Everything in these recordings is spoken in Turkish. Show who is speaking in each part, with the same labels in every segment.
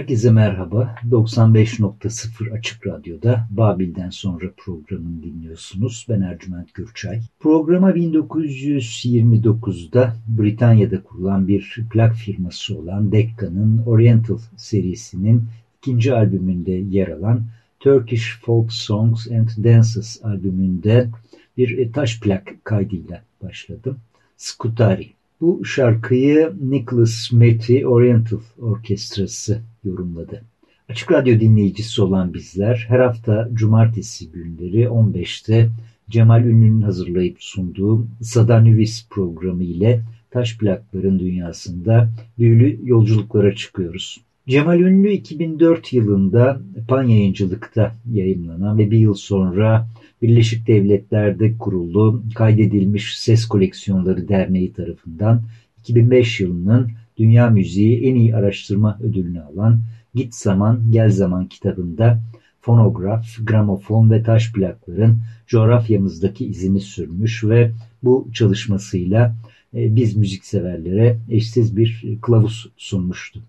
Speaker 1: Herkese merhaba. 95.0 Açık Radyo'da Babil'den sonra programını dinliyorsunuz. Ben Ercüment Gürçay. Programa 1929'da Britanya'da kurulan bir plak firması olan Decca'nın Oriental serisinin ikinci albümünde yer alan Turkish Folk Songs and Dances albümünde bir taş plak kaydıyla başladım. Skutari bu şarkıyı Nicholas Metty Oriental Orkestrası yorumladı. Açık Radyo dinleyicisi olan bizler her hafta cumartesi günleri 15'te Cemal Ünlü'nün hazırlayıp sunduğu Sadanüvis programı ile taş plakların dünyasında büyülü yolculuklara çıkıyoruz. Cemal Ünlü 2004 yılında Pan Yayıncılık'ta yayınlanan ve bir yıl sonra Birleşik Devletler'de kurulu kaydedilmiş Ses Koleksiyonları Derneği tarafından 2005 yılının Dünya Müziği en iyi araştırma ödülünü alan Git Zaman Gel Zaman kitabında fonograf, gramofon ve taş plakların coğrafyamızdaki izini sürmüş ve bu çalışmasıyla e, biz müzikseverlere eşsiz bir kılavuz sunmuştu.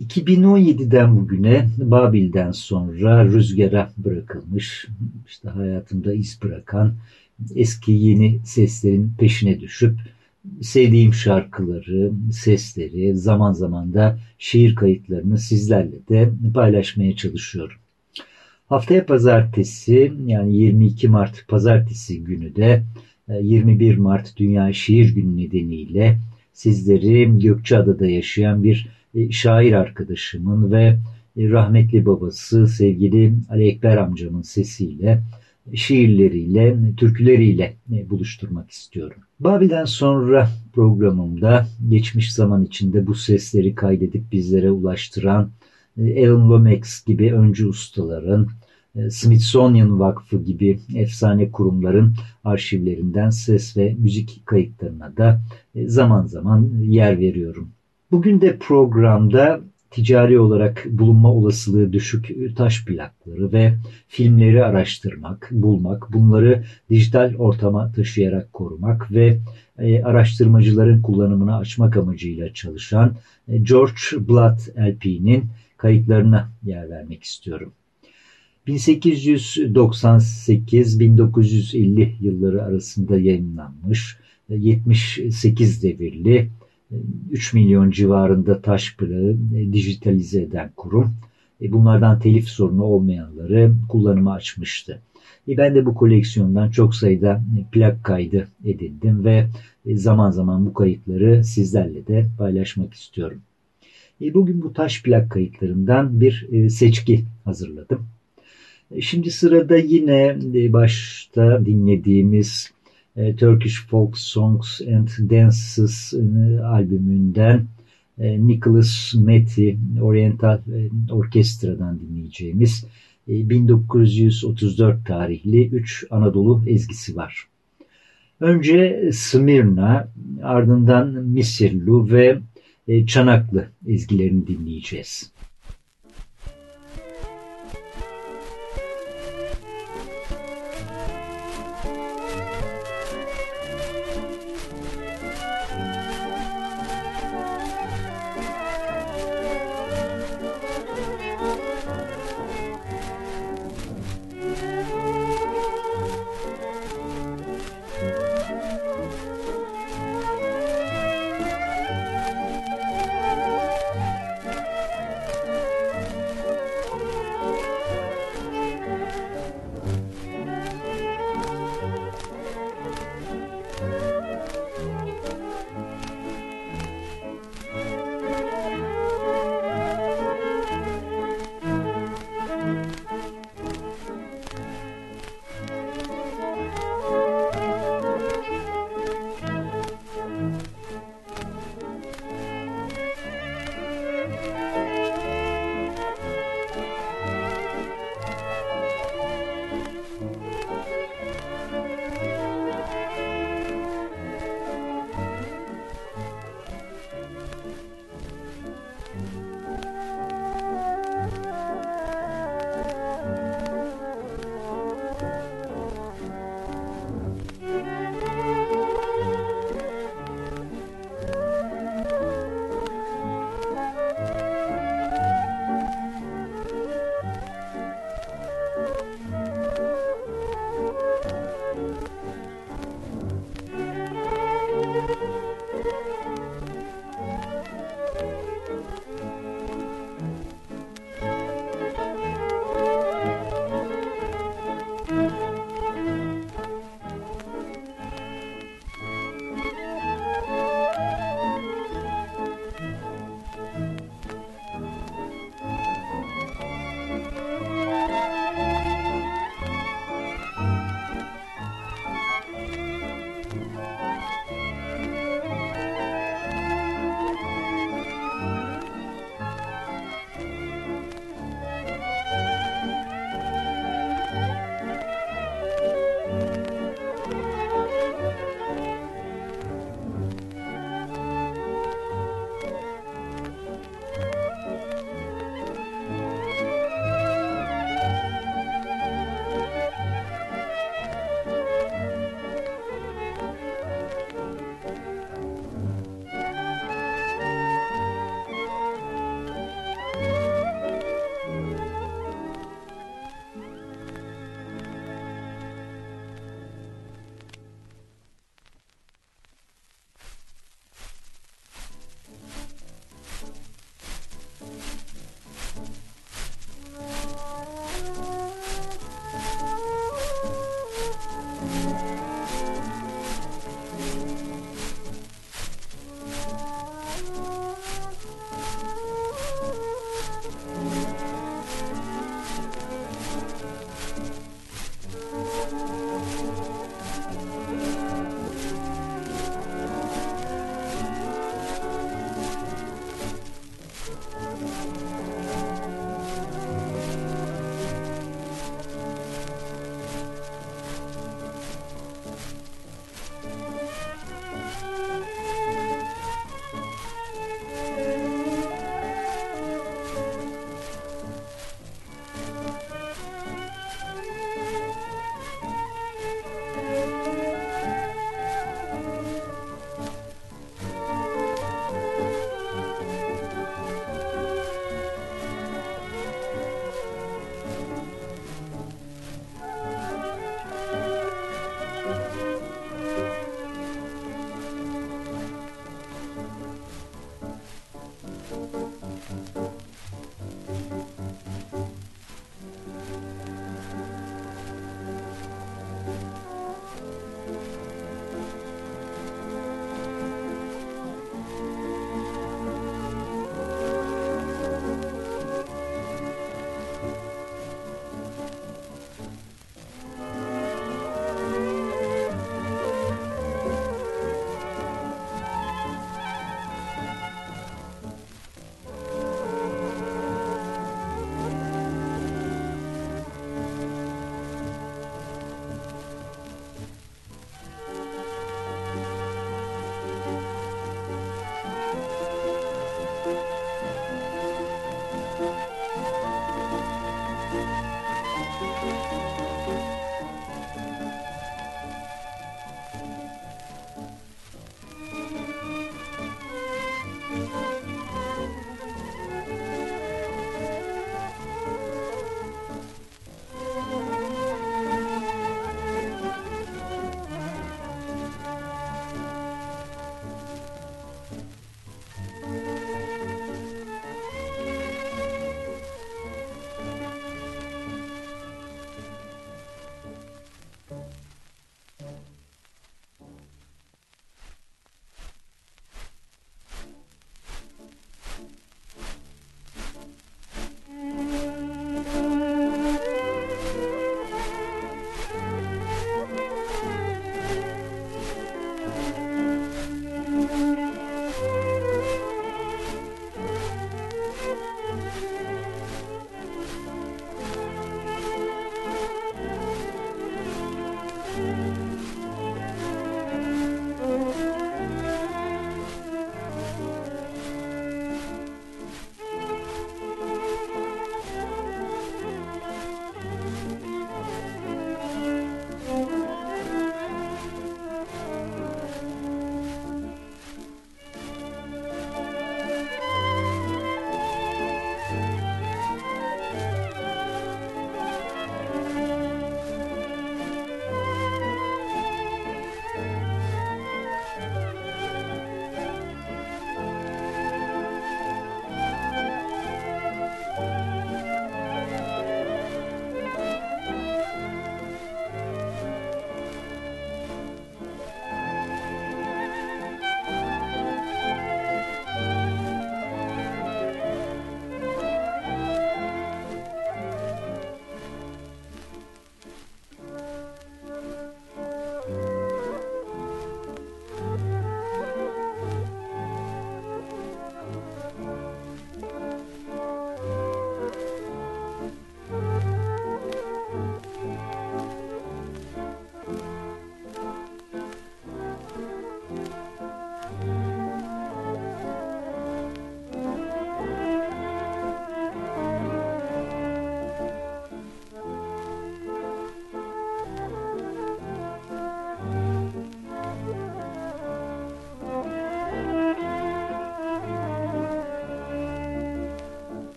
Speaker 1: 2017'den bugüne Babil'den sonra rüzgara bırakılmış, işte hayatımda iz bırakan eski yeni seslerin peşine düşüp sevdiğim şarkıları, sesleri, zaman zaman da şiir kayıtlarını sizlerle de paylaşmaya çalışıyorum. Haftaya pazartesi yani 22 Mart pazartesi günü de 21 Mart Dünya Şiir Günü nedeniyle sizleri Gökçeada'da yaşayan bir e, şair arkadaşımın ve e, rahmetli babası sevgili Ali Ekber amcamın sesiyle, şiirleriyle, türküleriyle e, buluşturmak istiyorum. Babil'den sonra programımda geçmiş zaman içinde bu sesleri kaydedip bizlere ulaştıran Alan Lomax gibi öncü ustaların, Smithsonian Vakfı gibi efsane kurumların arşivlerinden ses ve müzik kayıtlarına da zaman zaman yer veriyorum. Bugün de programda ticari olarak bulunma olasılığı düşük taş plakları ve filmleri araştırmak, bulmak, bunları dijital ortama taşıyarak korumak ve e, araştırmacıların kullanımına açmak amacıyla çalışan e, George Blatt LP'nin kayıtlarına yer vermek istiyorum. 1898-1950 yılları arasında yayınlanmış 78 devirli 3 milyon civarında taş plağı e, dijitalize eden kurum. E, bunlardan telif sorunu olmayanları kullanıma açmıştı. E, ben de bu koleksiyondan çok sayıda plak kaydı edindim ve zaman zaman bu kayıtları sizlerle de paylaşmak istiyorum. Bugün bu taş plak kayıtlarından bir seçki hazırladım. Şimdi sırada yine başta dinlediğimiz e, Turkish Folk Songs and Dances e, albümünden e, Nicholas Meti Oriental Orkestra'dan dinleyeceğimiz 1934 tarihli 3 Anadolu ezgisi var. Önce Smyrna, ardından Misirlu ve Çanaklı ezgilerini dinleyeceğiz.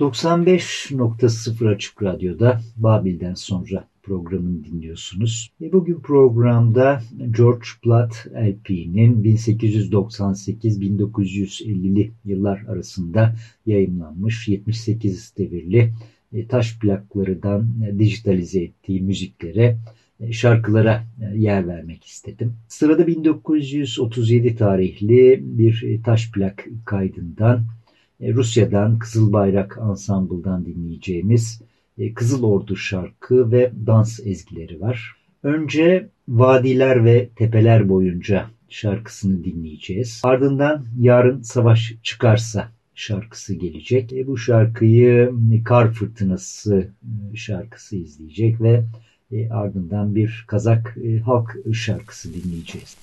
Speaker 1: 95.0 Açık Radyo'da Babil'den sonra programını dinliyorsunuz. E bugün programda George Platt LP'nin 1898-1950'li yıllar arasında yayınlanmış 78 devirli e, taş plaklarından e, dijitalize ettiği müziklere e, şarkılara yer vermek istedim. Sırada 1937 tarihli bir taş plak kaydından Rusya'dan Kızıl Bayrak Ensemble'dan dinleyeceğimiz Kızıl Ordu şarkı ve dans ezgileri var. Önce Vadiler ve Tepeler boyunca şarkısını dinleyeceğiz. Ardından Yarın Savaş Çıkarsa şarkısı gelecek. E, bu şarkıyı Kar Fırtınası şarkısı izleyecek ve e, ardından bir Kazak e, halk şarkısı dinleyeceğiz.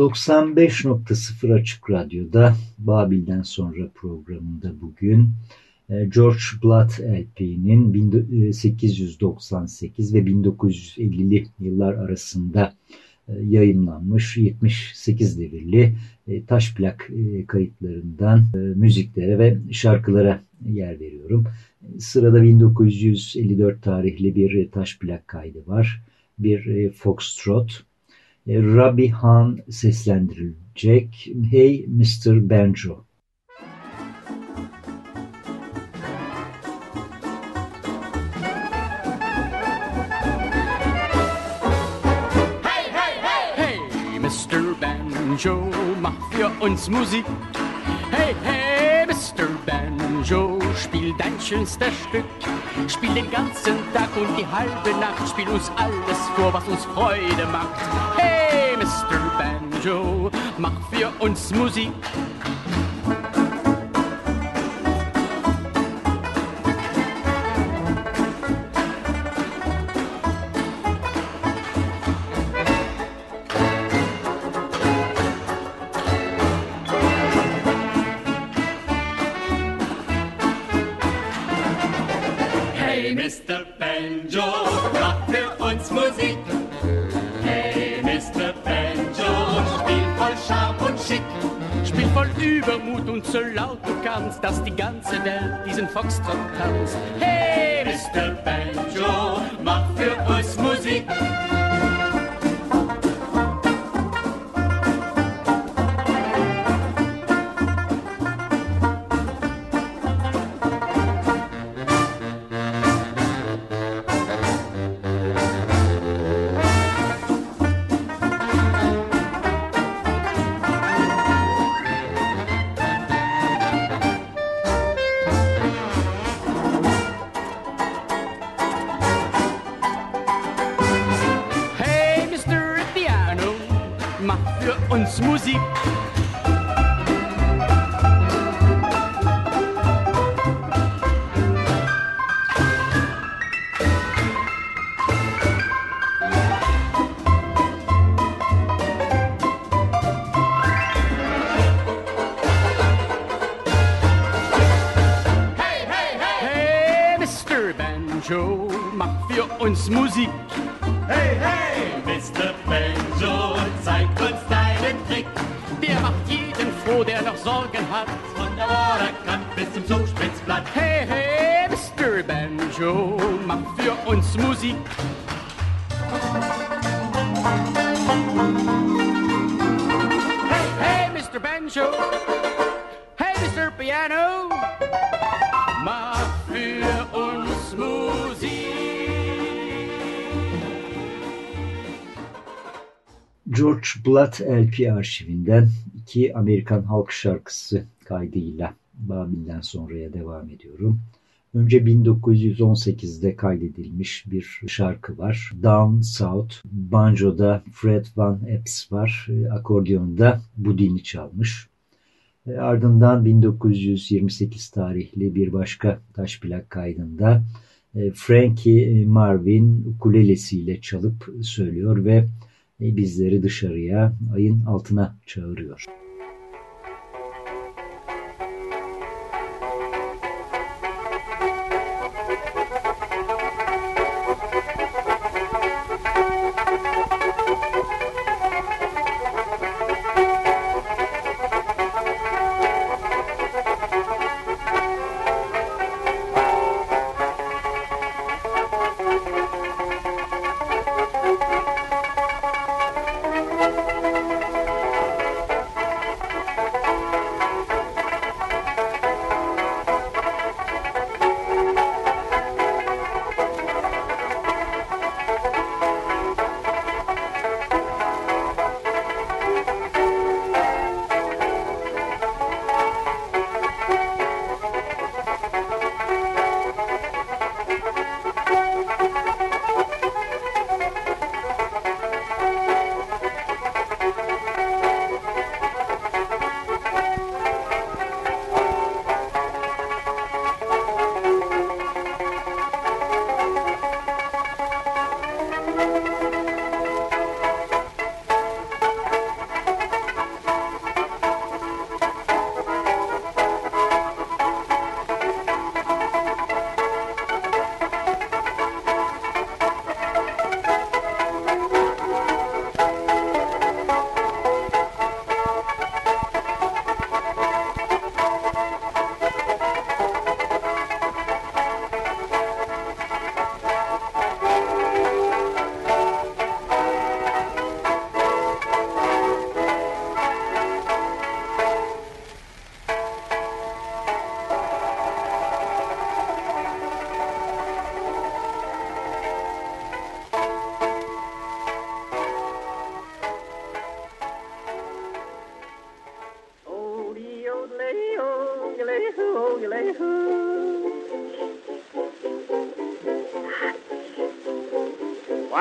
Speaker 1: ...95.0 Açık Radyo'da Babil'den sonra programında bugün e, George Blood LP'nin 1898 ve 1950'li yıllar arasında e, yayınlanmış 78 devirli e, taş plak kayıtlarından müziklere ve şarkılara yer veriyorum. Sırada 1954 tarihli bir taş plak kaydı var. Bir foxtrot. Rabbi Han seslendirilecek. Hey Mr. Banjo.
Speaker 2: Mr. Banjo, mach für uns Musik. Hey, hey, Mr. Banjo, spiel dein schönstes Stück. Spiel den ganzen Tag und die halbe Nacht. Spiel uns alles vor, was uns Freude macht. Hey, Mr. Banjo, mach für uns Musik. Kannst, dass die ganze Welt diesen Foxtrot tanzt. Hey, Musik. Hey, hey, Mr. Banjo, zeig uns deinen Trick. Der macht jeden froh, der noch Sorgen hat. Von der Vorderkant bis zum Zugspitzblatt. Hey, hey, Mr. Banjo, mach für uns Musik. Hey, hey, Mr. Banjo. Hey, Mr. Piano.
Speaker 1: George Blood LP arşivinden iki Amerikan halk şarkısı kaydıyla Babil'den sonraya devam ediyorum. Önce 1918'de kaydedilmiş bir şarkı var. Down South. Banjo'da Fred Van Epps var. Akordiyonda Budini çalmış. E, Ardından 1928 tarihli bir başka taş plak kaydında e, Frankie Marvin ukulelesiyle çalıp söylüyor ve e, bizleri dışarıya ayın altına çağırıyor.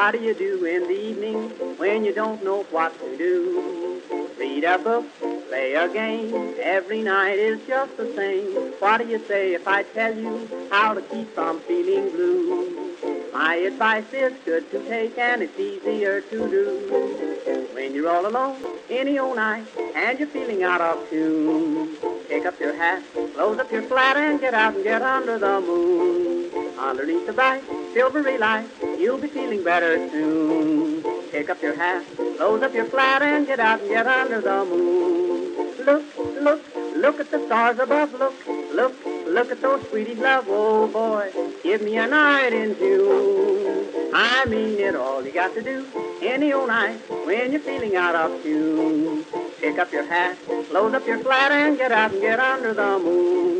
Speaker 3: What do you do in the evening when you don't know what to do? Read a book, play a game, every night is just the same. What do you say if I tell you how to keep from feeling blue? My advice is good to take and it's easier to do. When you're all alone, any old night, and you're feeling out of tune, pick up your hat, close up your flat, and get out and get under the moon. underneath the bright silvery light, you'll be feeling better soon. Pick up your hat, close up your flat, and get out and get under the moon. Look, look, look at the stars above. Look, look, look at those sweeties love. Oh boy, give me a night in June. I mean it all you got to do any old night when you're feeling out of tune. Pick up your hat, close up your flat, and get out and get under the moon.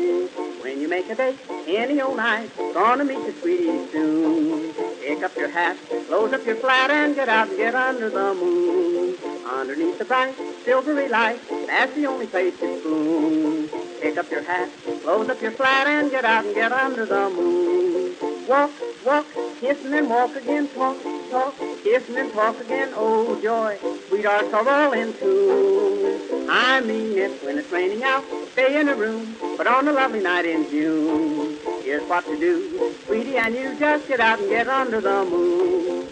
Speaker 3: make a date any old night, gonna meet your sweetie soon. Pick up your hat, close up your flat, and get out and get under the moon. Underneath the bright silvery light, that's the only place to spoon. Pick up your hat, close up your flat, and get out and get under the moon. Walk, walk, kissing and walk again, talk, talk, kissing and talk again. Oh joy, sweethearts are all in tune. I mean it when it's raining out, stay in a room, but on a lovely night in June, here's what to do, sweetie, and you just get out and get under the moon.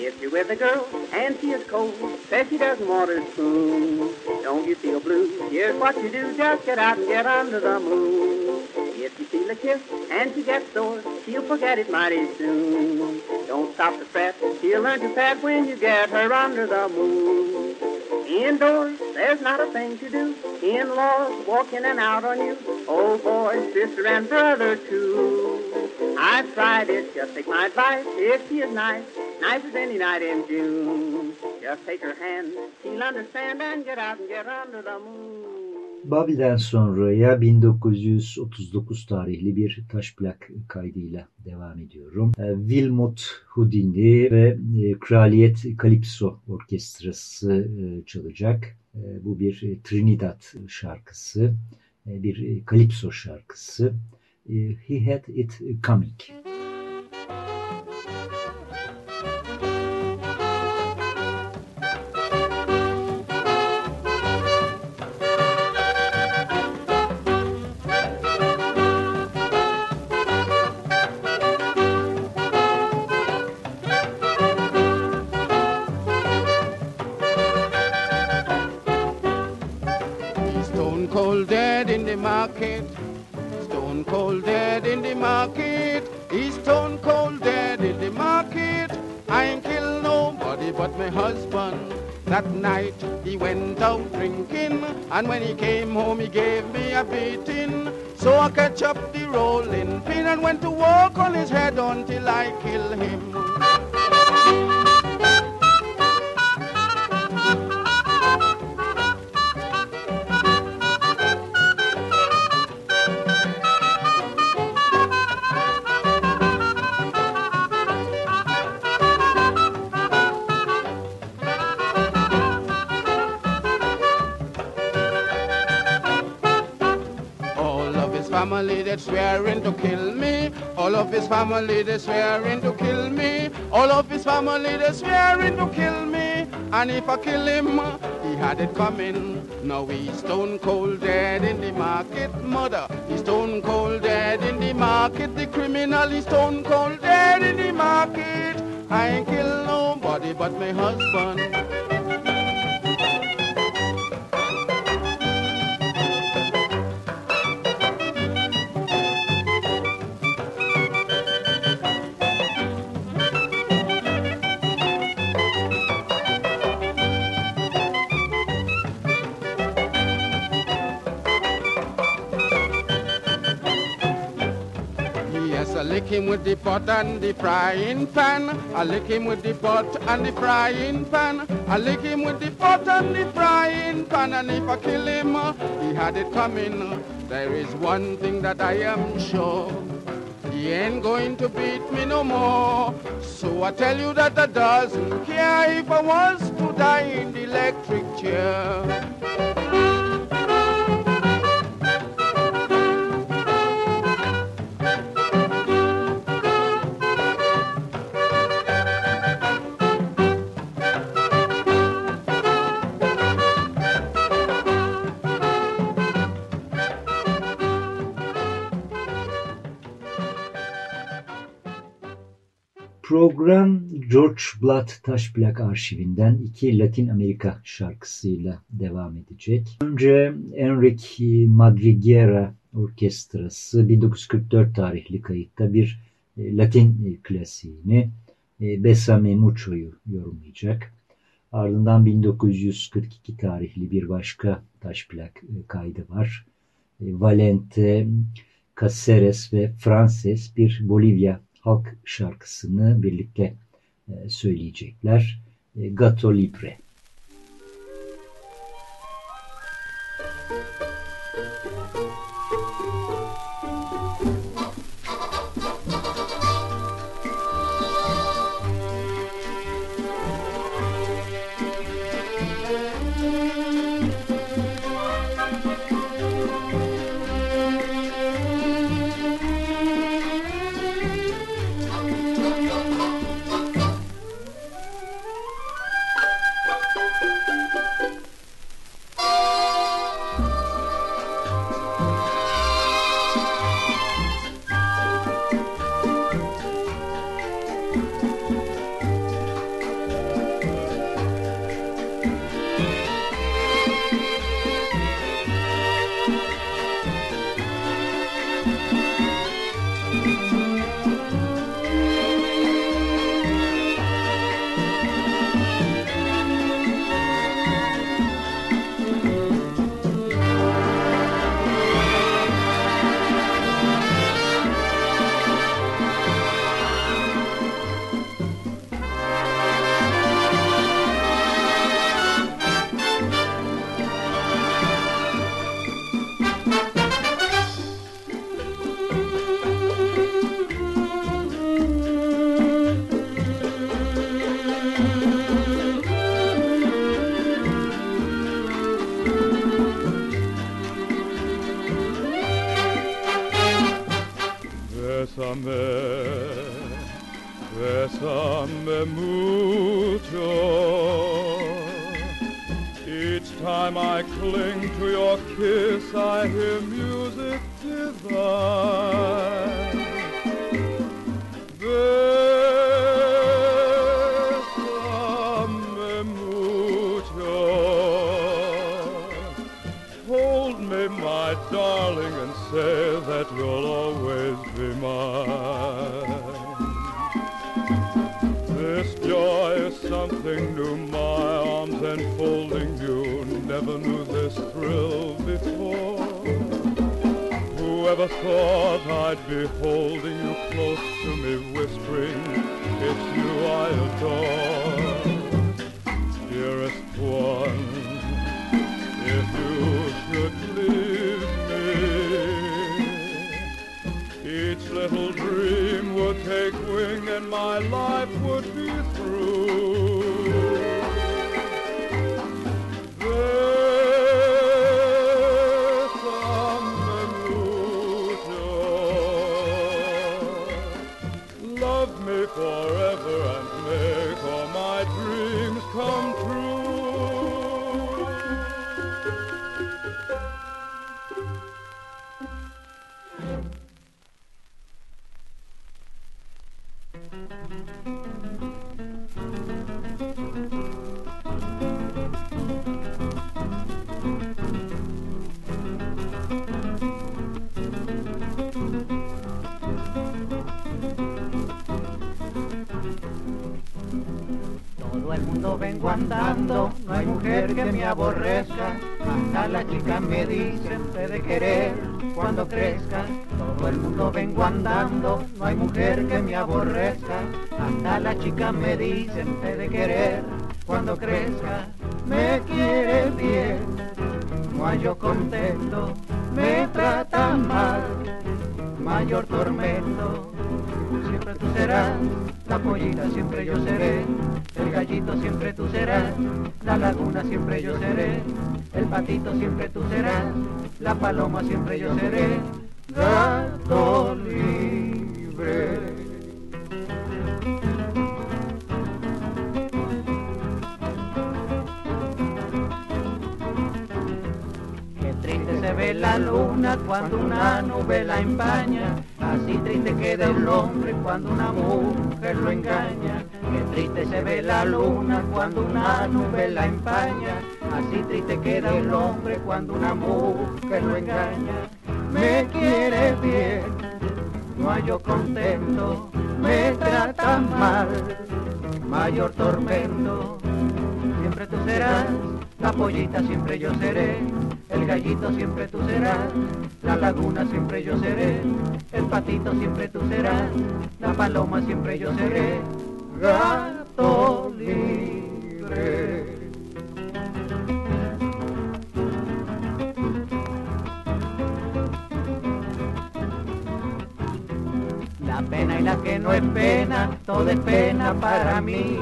Speaker 3: If you're with a girl and she is cold, says she doesn't want her spoon, don't you feel blue? Here's what you do, just get out and get under the moon. If a kiss and she gets sore, she'll forget it mighty soon. Don't stop to fret, she'll learn to pet when you get her under the moon. Indoors, there's not a thing to do. In-laws walk in and out on you. Oh boy, sister and brother too. I've tried it, just take my advice. If she is nice, nice as any night in June. Just take her hand, she'll understand and get out and get under the moon.
Speaker 1: Bobby'den sonraya 1939 tarihli bir taş plak kaydıyla devam ediyorum. E, Wilmot Houdini ve e, Kraliyet Kalipso Orkestrası e, çalacak. Bu bir Trinidad şarkısı, bir Kalipso şarkısı. He Had It Coming.
Speaker 4: And when he came home, he gave me a beating. So I catch up the rolling pin and went to work on his head until I kill him. Family they swearing to kill me. All of his family they're swearing to kill me. All of his family they're swearing to kill me. And if I kill him, uh, he had it coming. Now he's stone cold dead in the market, mother. He's stone cold dead in the market. The criminal is stone cold dead in the market. I ain't kill nobody but my husband. And the frying pan. I lick him with the pot and the frying pan. I lick him with the pot and the frying pan. And if I kill him, uh, he had it coming. There is one thing that I am sure. he ain't going to beat me no more. So I tell you that I doesn't care if I was to die in the electric chair.
Speaker 5: Program George Blood Taşplak arşivinden iki Latin Amerika şarkısıyla devam edecek. Önce Enrique Madriguera Orkestrası 1944 tarihli kayıtta bir e, Latin klasiğini e, Besame Mucho'yu yorumlayacak. Ardından 1942 tarihli bir başka taşplak e, kaydı var. Valente, Caceres ve Frances bir Bolivya halk şarkısını birlikte e, söyleyecekler. E, Gato Libre.
Speaker 6: then my life would be aborrezca, hasta la chica me dice de querer cuando crezca, todo el mundo vengo andando, no hay mujer que me aborrezca, hasta la chica me dice de querer cuando crezca, me quiere bien, no yo contento, me trata mal. Mayor tormento. Siempre tú serás, la pollita siempre yo seré, siempre tú serás, la paloma siempre yo seré, Qué triste se ve la luna cuando una nube la empaña, así triste queda el hombre cuando una mujer lo engaña. Me quiere bien, no hay yo contento, me trata mal, mayor tormento. Siempre tú serás, la pollita siempre yo seré el gallito siempre tú serás, la laguna siempre yo seré, el patito siempre tú serás, la paloma siempre yo seré, gato libre. La pena y la que no es pena, todo es pena para mí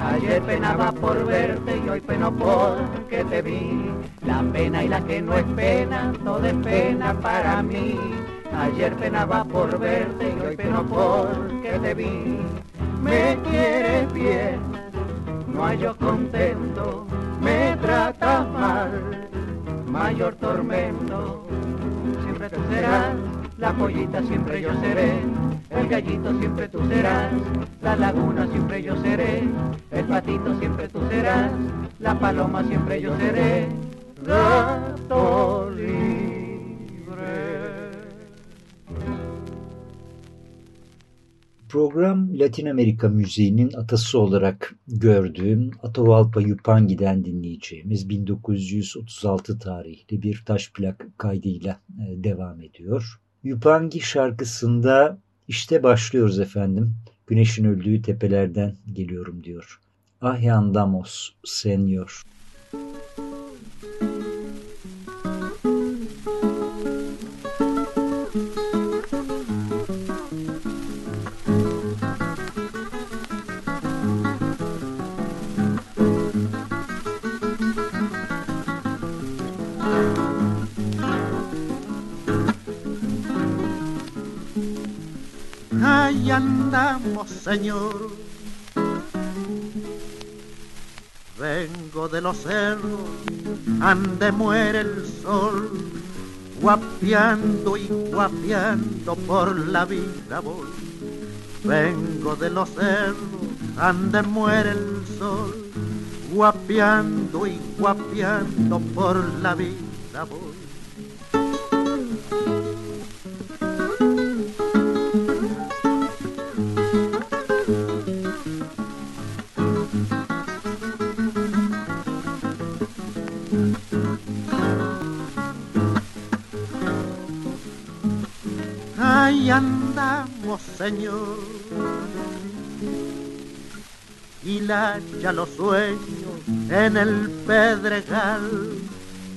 Speaker 6: Ayer penaba por verte y hoy peno porque te vi. La pena y la que no es pena, todo es pena para mí. Ayer penaba por verte y hoy peno porque te vi. Me quieres bien, no hay yo contento, me trata mal, mayor tormento. Siempre tú serás, la pollita siempre yo seré. El gallito siempre tú serás, la laguna siempre yo seré, el patito siempre tú serás, la paloma siempre yo seré, gato
Speaker 1: Program Latin Amerika müziğinin atası olarak gördüğüm Atahualpa Yupangi'den dinleyeceğimiz 1936 tarihli bir taş plak kaydıyla e, devam ediyor. Yupangi şarkısında işte başlıyoruz efendim. Güneşin öldüğü tepelerden geliyorum diyor. Ah andamos, senyor.
Speaker 7: Señor. Vengo de los cerros, ande muere el sol, guapiando y guapiando por la vida voy. Vengo de los cerros, ande muere el sol, guapiando y guapiando por la vida voy. Señor. Y la ya los sueños en el pedregal,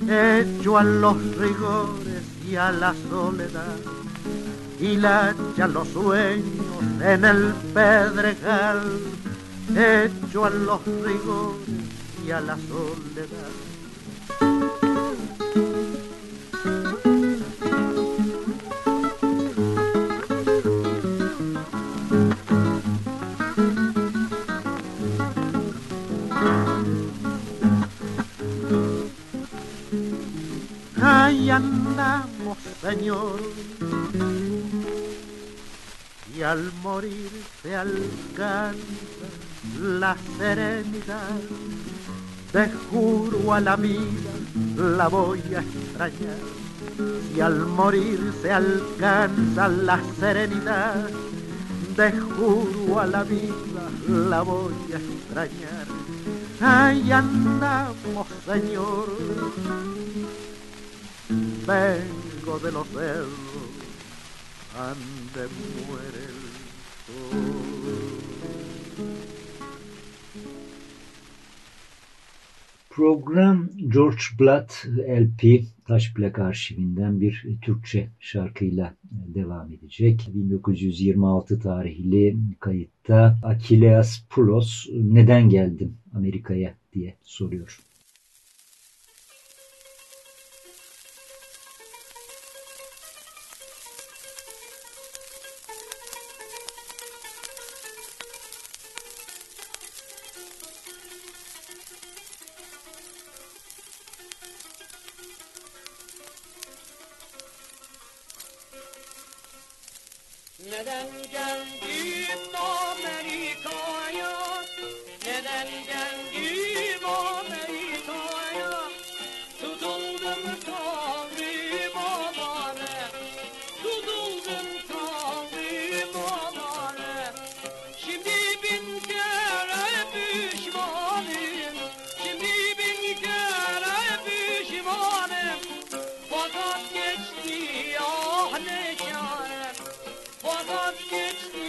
Speaker 7: hecho a los rigores y a la soledad. Y la ya los sueños en el pedregal, hecho a los rigores y a la soledad. Andamos, Señor. Y al morir se alcanza la serenidad. Te juro a la vida la voy a extrañar. Y al morir se alcanza la serenidad. Te juro a la vida la voy a extrañar. Ahí andamos, Señor vengo de los cerros, ande muere el.
Speaker 8: Program George Blatt LP Taş Plak arşivinden bir Türkçe şarkıyla devam edecek. 1926 tarihli kayıtta Akileas Pulos neden geldim Amerika'ya diye soruyor.
Speaker 9: love
Speaker 8: you.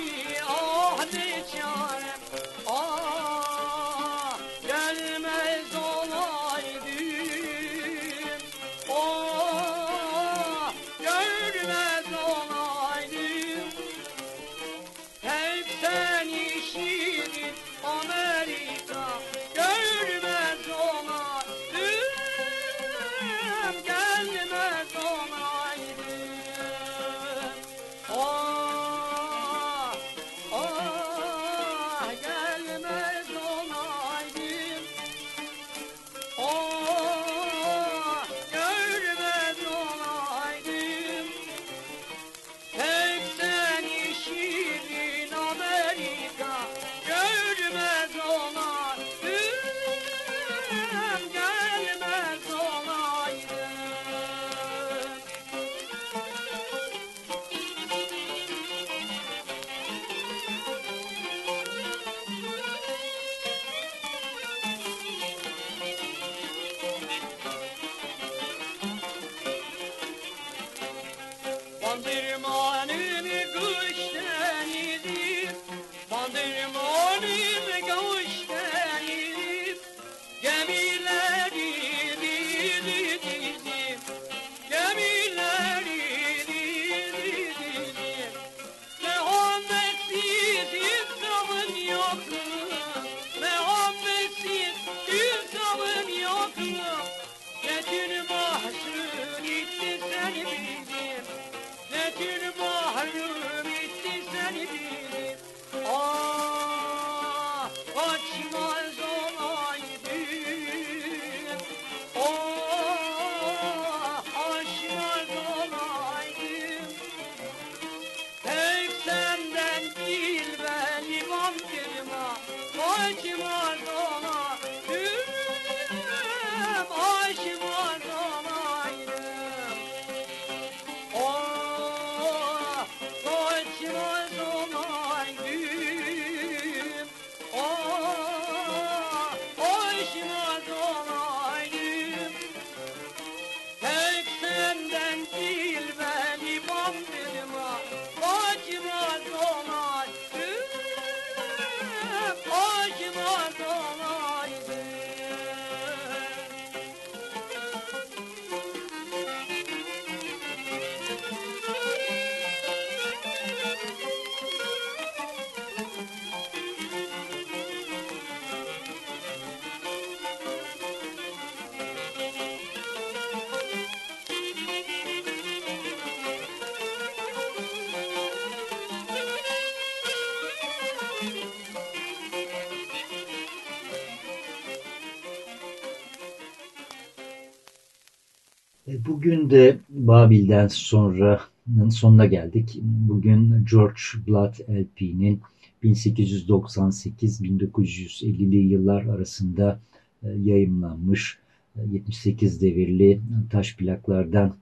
Speaker 8: Bugün de Babil'den sonranın sonuna geldik. Bugün George Blatt LP'nin 1898-1950'li yıllar arasında e, yayımlanmış e, 78 devirli taş plaklardan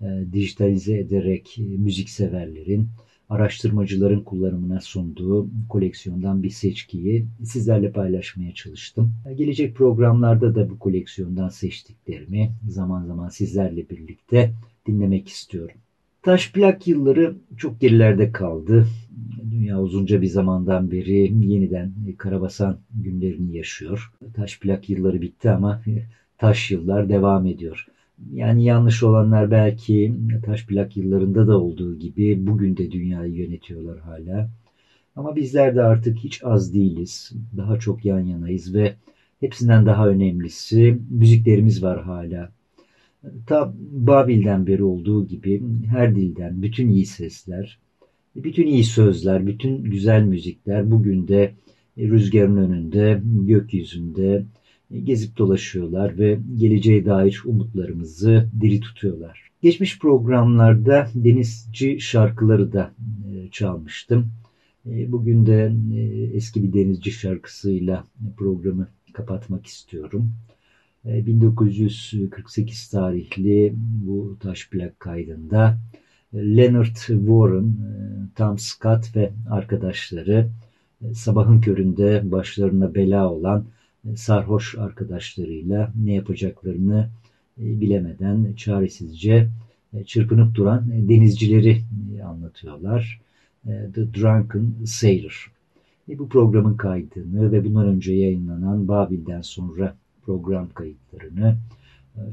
Speaker 8: e, dijitalize ederek e, müzikseverlerin, araştırmacıların kullanımına sunduğu koleksiyondan bir seçkiyi sizlerle paylaşmaya çalıştım. Gelecek programlarda da bu koleksiyondan seçtiklerimi zaman zaman sizlerle birlikte dinlemek istiyorum. Taş plak yılları çok gerilerde kaldı.
Speaker 1: Dünya uzunca bir zamandan beri yeniden karabasan günlerini yaşıyor. Taş plak yılları bitti ama taş yıllar devam ediyor. Yani yanlış olanlar belki taş plak yıllarında da olduğu gibi bugün de dünyayı yönetiyorlar hala. Ama bizler de artık hiç az değiliz. Daha çok yan yanayız ve hepsinden daha önemlisi müziklerimiz var hala. Ta Babil'den beri olduğu gibi her dilden bütün iyi sesler, bütün iyi sözler, bütün güzel müzikler bugün de rüzgarın önünde, gökyüzünde gezip dolaşıyorlar ve geleceğe dair umutlarımızı diri tutuyorlar. Geçmiş programlarda denizci şarkıları da e, çalmıştım. E, bugün de e, eski bir denizci şarkısıyla programı kapatmak istiyorum. 1948 tarihli bu taş plak kaydında Leonard Warren, Tom Scott ve arkadaşları sabahın köründe başlarına bela olan sarhoş arkadaşlarıyla ne yapacaklarını bilemeden çaresizce çırpınıp duran denizcileri anlatıyorlar. The Drunken Sailor. Bu programın kaydını ve bundan önce yayınlanan Babil'den sonra program kayıtlarını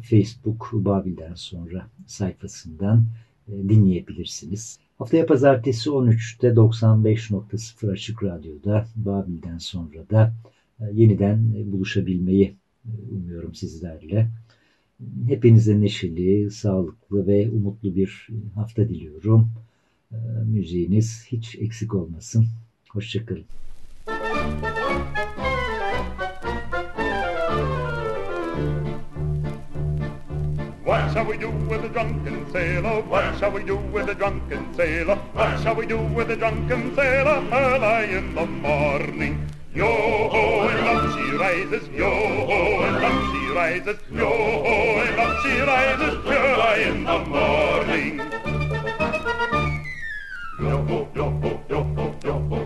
Speaker 1: Facebook Babil'den sonra sayfasından dinleyebilirsiniz. Haftaya pazartesi 13'te 95.0 Açık Radyo'da Babil'den sonra da yeniden buluşabilmeyi umuyorum sizlerle. Hepinize neşeli, sağlıklı ve umutlu bir hafta diliyorum. Müziğiniz hiç eksik olmasın. Hoşçakalın.
Speaker 10: What shall we do with a drunken sailor? What shall we do with a drunken sailor? What shall we do with a drunken sailor early in the morning? Yo ho and up she rises, yo ho and up she rises, yo ho and up she rises early in the morning. Yo ho, yo ho.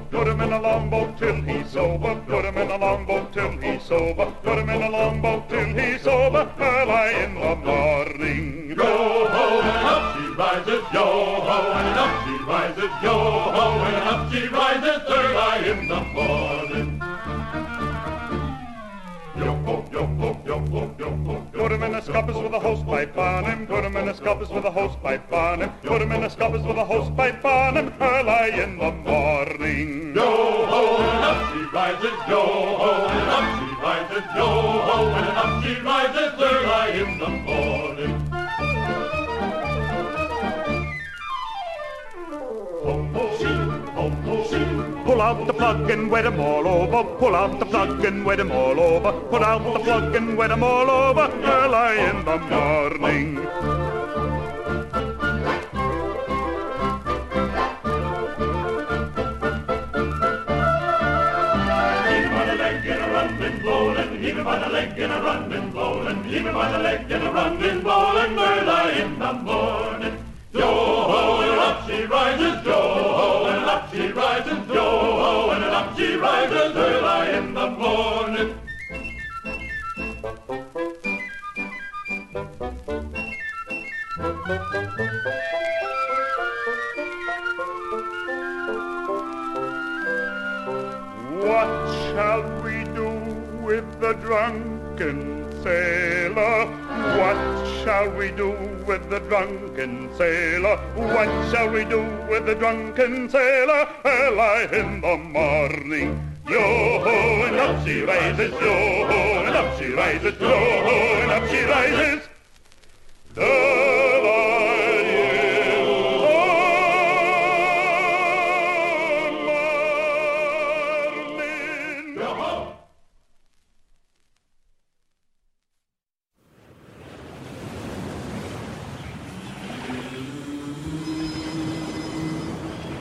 Speaker 10: Put him in a longboat till he's sober. Put him in a longboat till he's sober. Put him in a longboat till he's sober. Early in the morning. Yo ho and up she rises. Yo ho and up she rises. Yo ho and up she rises. Early in the morning. Put him in a scuppers with a hosepipe on him. Put him in a scuppers with a hosepipe on him. Put him in a scuppers with a hosepipe on him. Early in the morning. Yo ho and up she rises. Yo ho and up she rises. Yo ho and up she rises. Early in the morning. Pull out the plug and wet 'em all over. Pull out the plug and wet 'em all over. Pull out the plug and wet 'em all over. Early in the morning. Heave him by the leg and a leg and a running bowling. Heave him by the leg and a running bowling. Early in the morning. Shall we do with the drunken sailor? What shall we do with the drunken sailor? What shall we do with the drunken sailor? Early in the morning. Yo ho and up she rises, yo ho and up she rises, yo ho and up she rises.